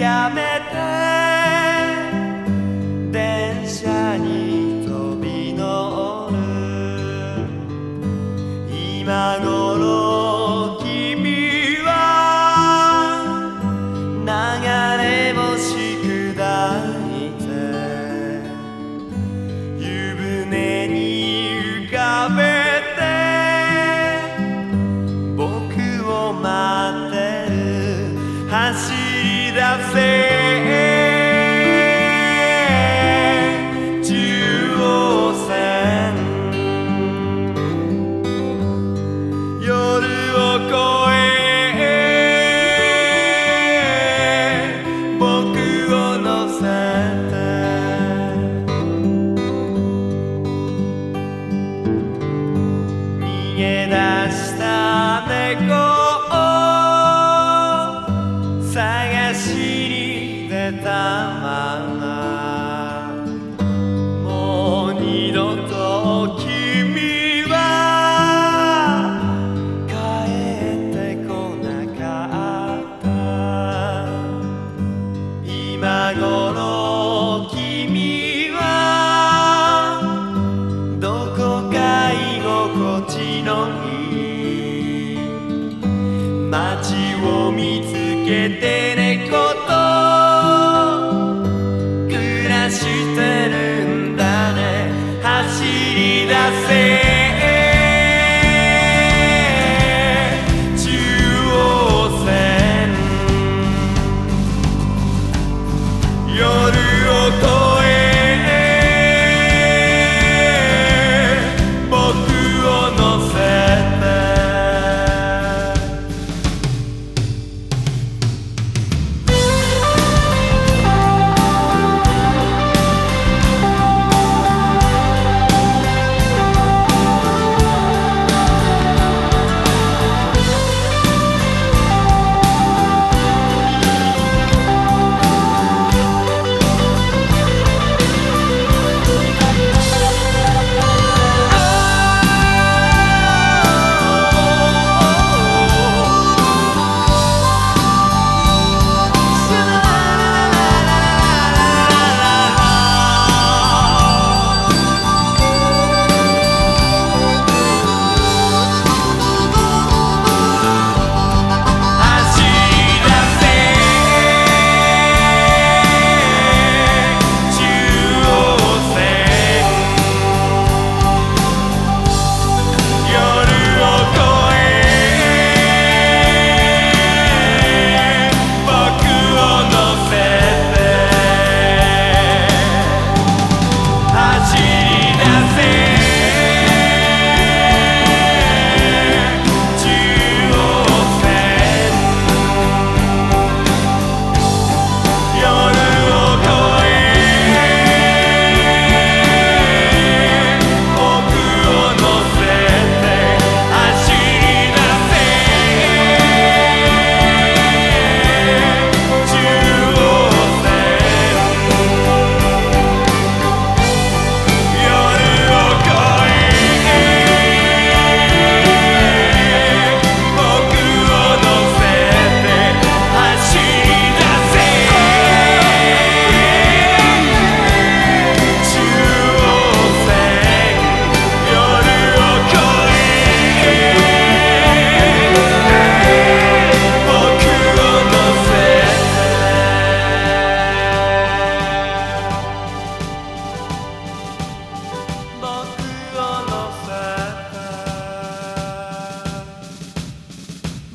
やめて。電車に飛び乗る。今頃君は長いげ出した猫を探しに出たまま。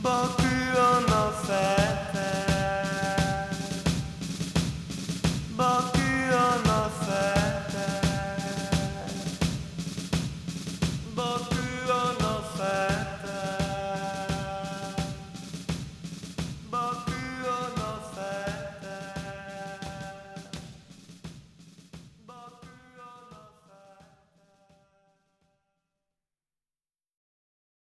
book